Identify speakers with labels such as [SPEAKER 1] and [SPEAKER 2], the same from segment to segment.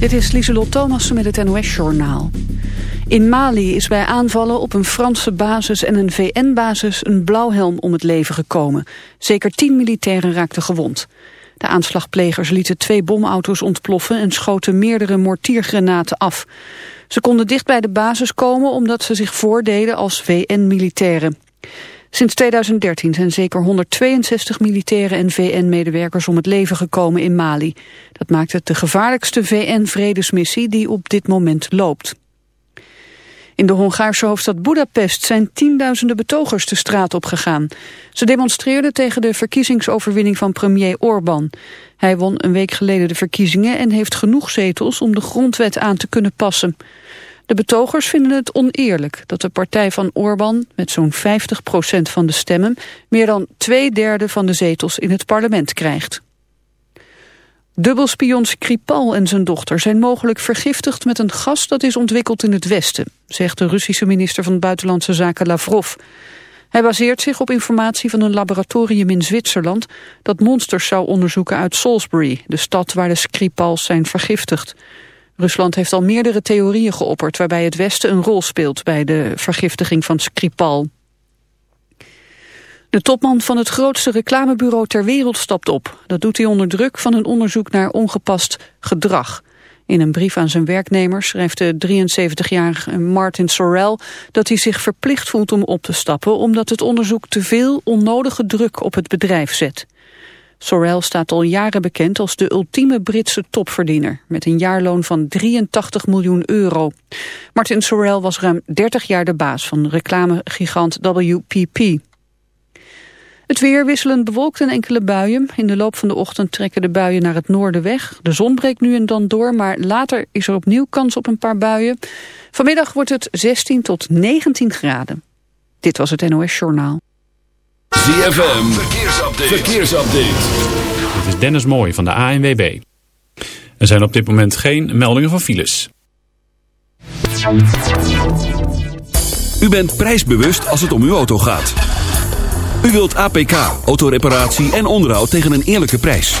[SPEAKER 1] Dit is Lieselot Thomassen met het NOS-journaal. In Mali is bij aanvallen op een Franse basis en een VN-basis een blauwhelm om het leven gekomen. Zeker tien militairen raakten gewond. De aanslagplegers lieten twee bomauto's ontploffen en schoten meerdere mortiergranaten af. Ze konden dicht bij de basis komen omdat ze zich voordeden als VN-militairen. Sinds 2013 zijn zeker 162 militairen en VN-medewerkers om het leven gekomen in Mali. Dat maakt het de gevaarlijkste VN-vredesmissie die op dit moment loopt. In de Hongaarse hoofdstad Budapest zijn tienduizenden betogers de straat op gegaan. Ze demonstreerden tegen de verkiezingsoverwinning van premier Orbán. Hij won een week geleden de verkiezingen en heeft genoeg zetels om de grondwet aan te kunnen passen. De betogers vinden het oneerlijk dat de partij van Orbán met zo'n 50% van de stemmen meer dan twee derde van de zetels in het parlement krijgt. Dubbelspion Skripal en zijn dochter zijn mogelijk vergiftigd met een gas dat is ontwikkeld in het Westen, zegt de Russische minister van Buitenlandse Zaken Lavrov. Hij baseert zich op informatie van een laboratorium in Zwitserland dat monsters zou onderzoeken uit Salisbury, de stad waar de Skripals zijn vergiftigd. Rusland heeft al meerdere theorieën geopperd waarbij het Westen een rol speelt bij de vergiftiging van Skripal. De topman van het grootste reclamebureau ter wereld stapt op. Dat doet hij onder druk van een onderzoek naar ongepast gedrag. In een brief aan zijn werknemers schrijft de 73-jarige Martin Sorrell dat hij zich verplicht voelt om op te stappen omdat het onderzoek te veel onnodige druk op het bedrijf zet. Sorrell staat al jaren bekend als de ultieme Britse topverdiener... met een jaarloon van 83 miljoen euro. Martin Sorrell was ruim 30 jaar de baas van reclamegigant WPP. Het weer wisselend bewolkt en enkele buien. In de loop van de ochtend trekken de buien naar het noorden weg. De zon breekt nu en dan door, maar later is er opnieuw kans op een paar buien. Vanmiddag wordt het 16 tot 19 graden. Dit was het NOS Journaal.
[SPEAKER 2] ZFM, verkeersupdate. verkeersupdate.
[SPEAKER 3] Dit is Dennis Mooij van de ANWB. Er zijn op dit moment geen meldingen van files.
[SPEAKER 2] U bent prijsbewust als het om uw auto gaat. U wilt APK, autoreparatie en onderhoud tegen een eerlijke prijs.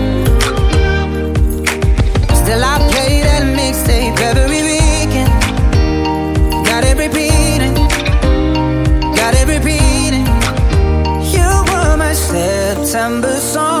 [SPEAKER 4] September song.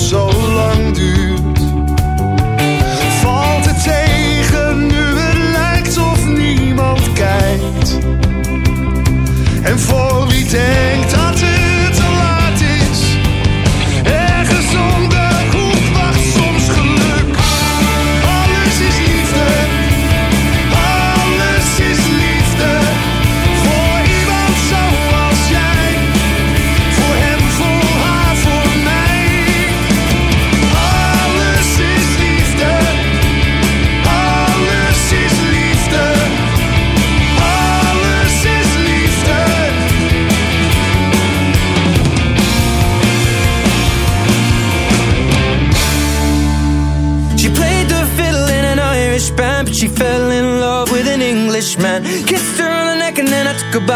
[SPEAKER 5] zo lang duurt.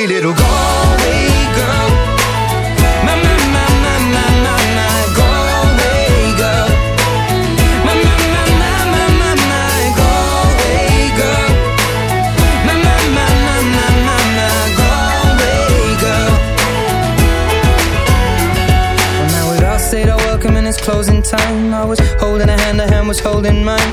[SPEAKER 6] pretty little Galway girl. My, my, my, my, my, my, my Galway girl. My, my, my, my, my, my, my Galway girl. My, my, my, my, my, my, my Galway girl. Well, now we'd all said our welcome and it's closing time. I was holding a hand, her hand was holding mine.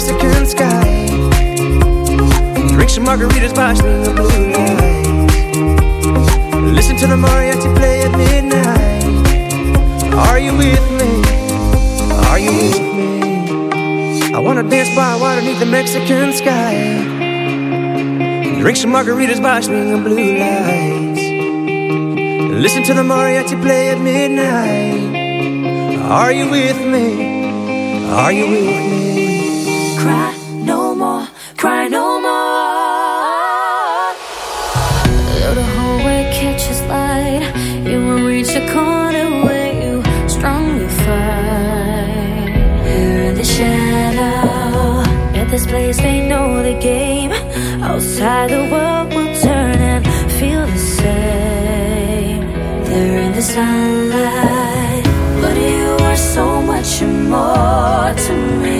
[SPEAKER 7] Mexican sky. Drink some margaritas, watch me the blue lights, Listen to the mariachi play at midnight. Are you with me? Are you with me? I wanna dance by water beneath the Mexican sky. Drink some margaritas, watch me the blue lights. Listen to the mariachi play at midnight. Are you with me? Are you with me?
[SPEAKER 8] cry no more, cry no more. Though the catches light, you will reach a corner where you strongly in the shadow, at this place they know the game. Outside the world will turn and feel the same. There in the sunlight, but you are so much more to me.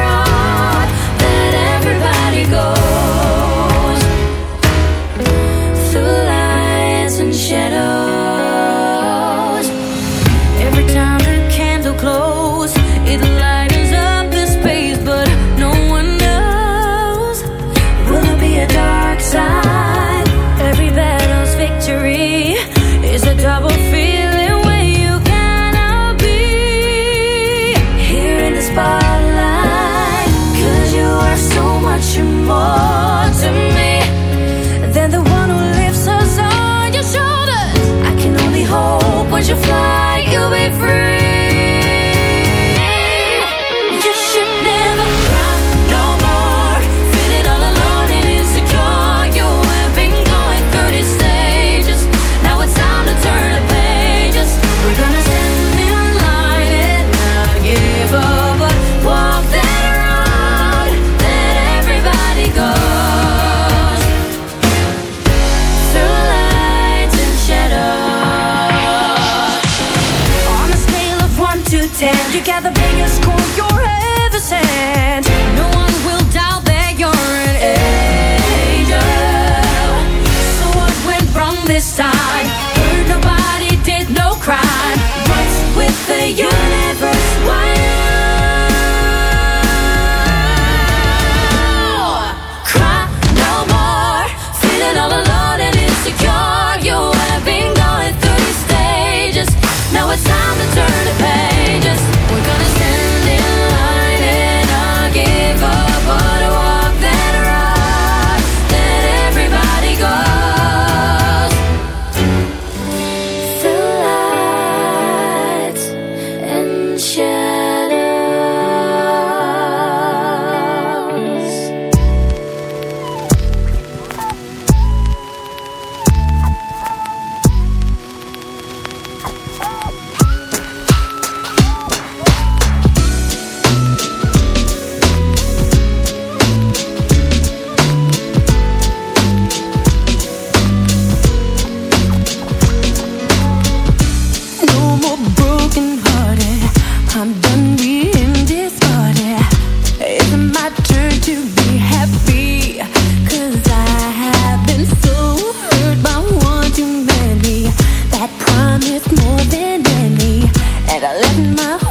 [SPEAKER 9] living my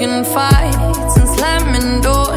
[SPEAKER 9] picking fights and slamming doors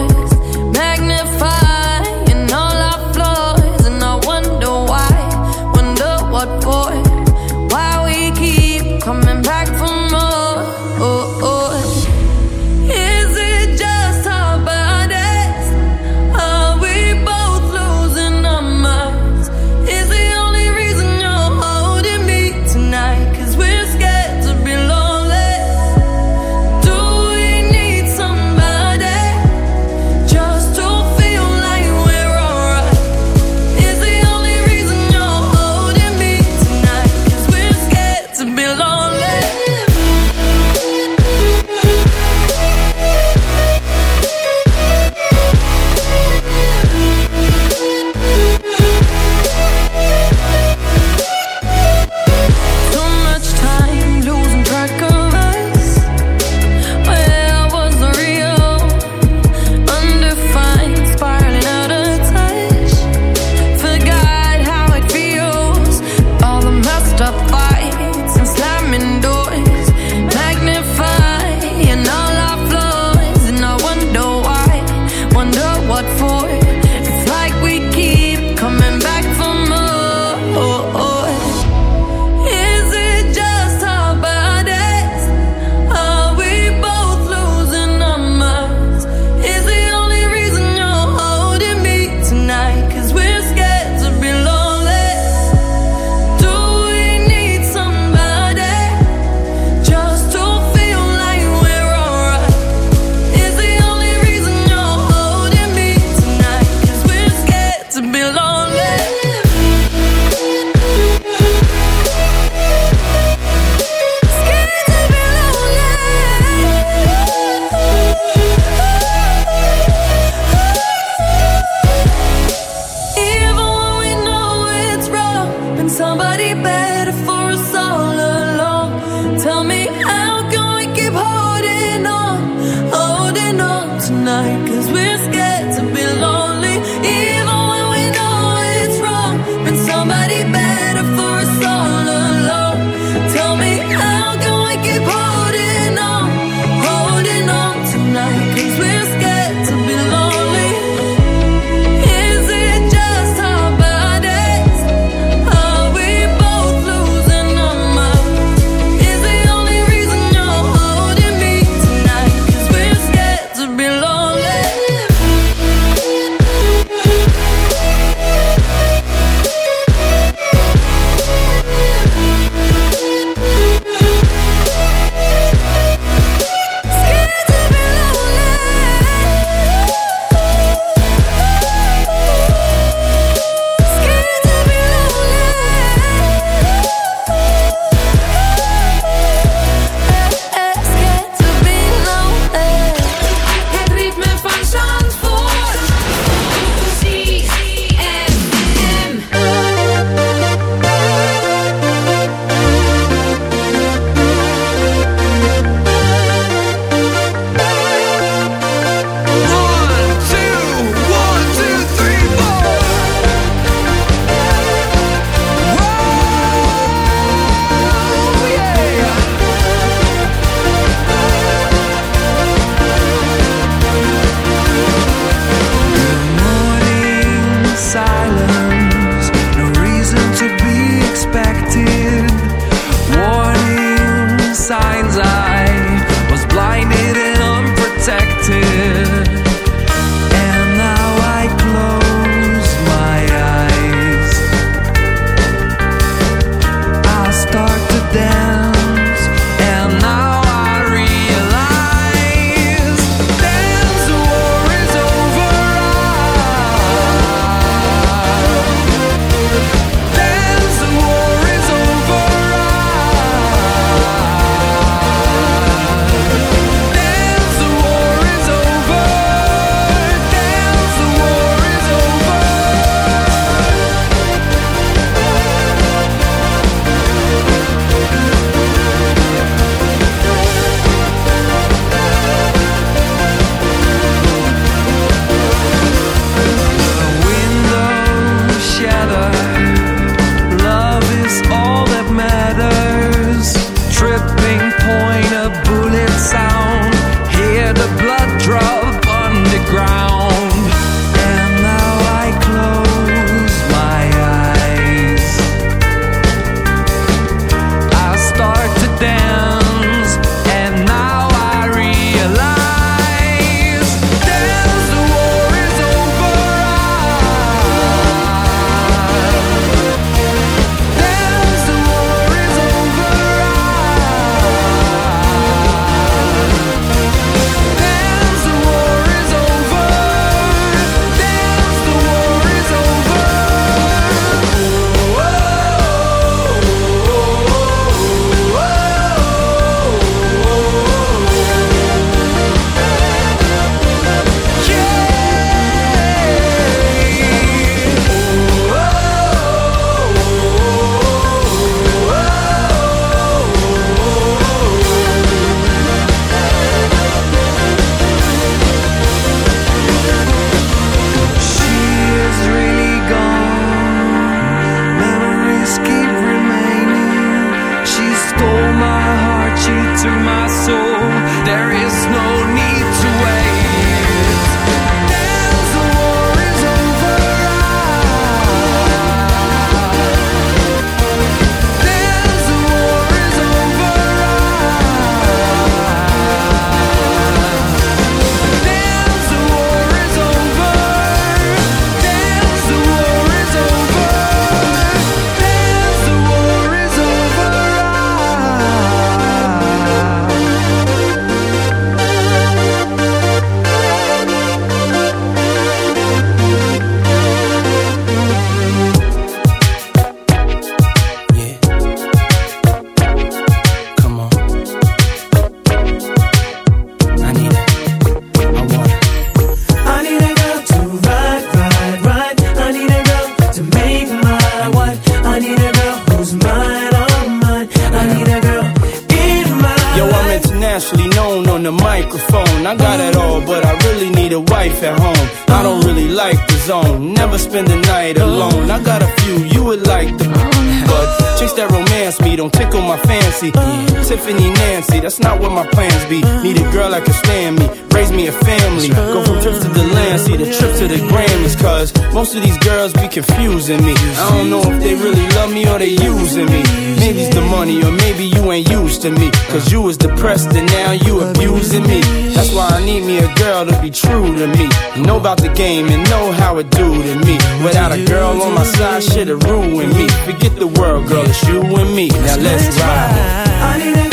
[SPEAKER 9] me.
[SPEAKER 10] Maybe it's the money or maybe you ain't used to me. Cause you was depressed and now you abusing me. That's why I need me a girl to be true to me. Know about the game and know how it do to me. Without a girl on my side, shit'll ruin me. Forget the world, girl, it's you and me. Now let's ride,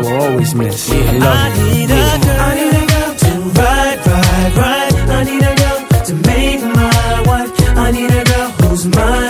[SPEAKER 10] will always miss. I love you.
[SPEAKER 11] need a girl, I need a girl to ride, ride, ride. I need a girl to make my wife. I need a girl who's mine,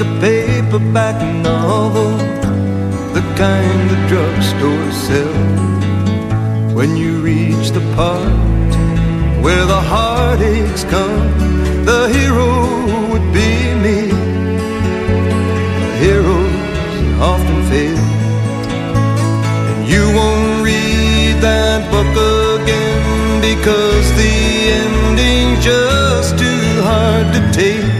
[SPEAKER 6] a paperback novel, the kind the drugstore sells. When you reach the part where the heartaches come, the hero would be me. The heroes often fail, and you won't read that book again because the ending's just too hard to take.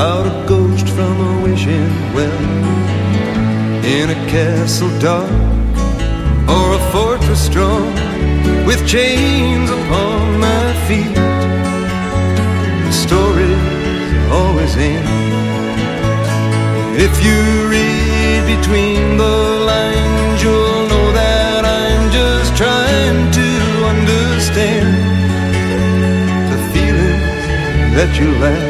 [SPEAKER 6] about a ghost from a wishing well. In a castle dark or a fortress strong with chains upon my feet. The story's always in. If you read between the lines, you'll know that I'm just trying to understand the feelings that you lack.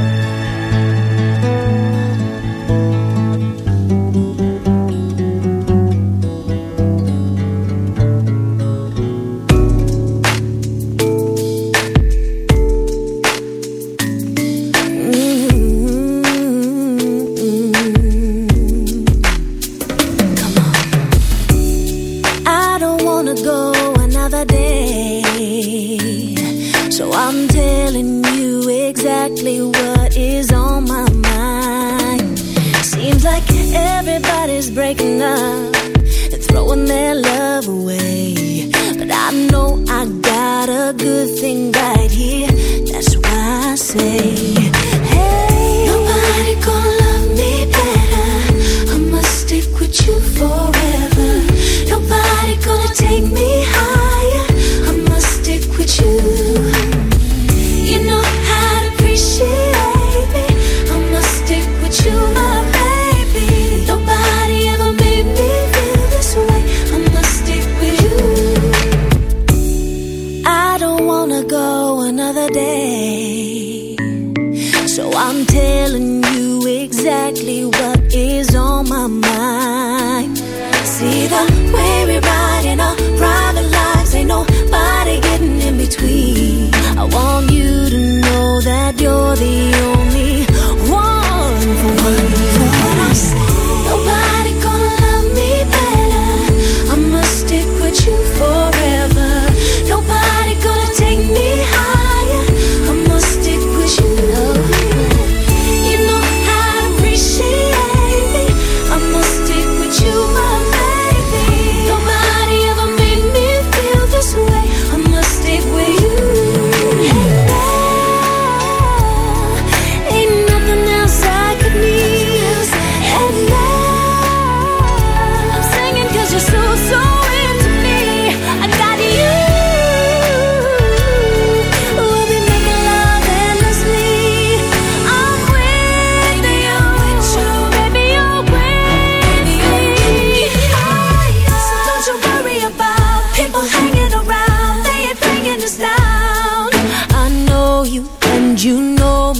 [SPEAKER 8] melody.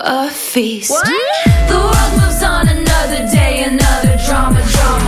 [SPEAKER 8] a feast. What? The world moves on another day, another drama, drama.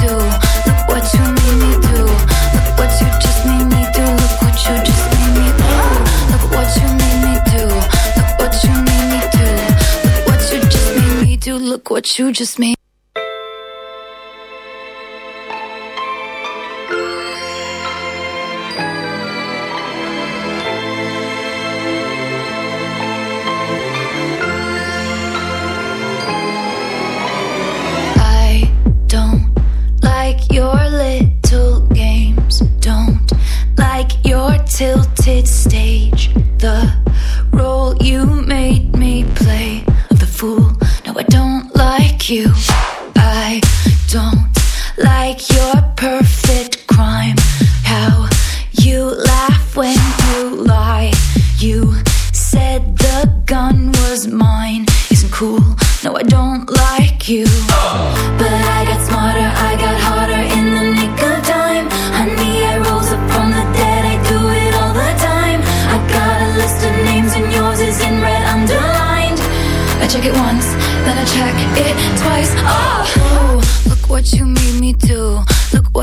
[SPEAKER 8] What you just made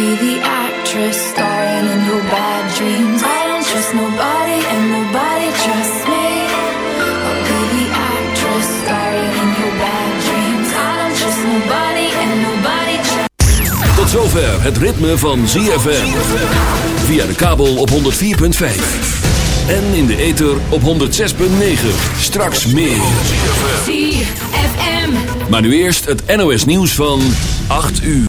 [SPEAKER 8] Be the actress starring in your bad dreams. I don't trust nobody and nobody trusts me. I'll be the actress starring in your bad dreams. I don't trust nobody and nobody trusts
[SPEAKER 2] Tot zover het ritme van ZFM. Via de kabel op 104.5. En in de ether op 106.9. Straks meer.
[SPEAKER 8] ZFM.
[SPEAKER 2] Maar nu eerst het NOS nieuws van 8 uur.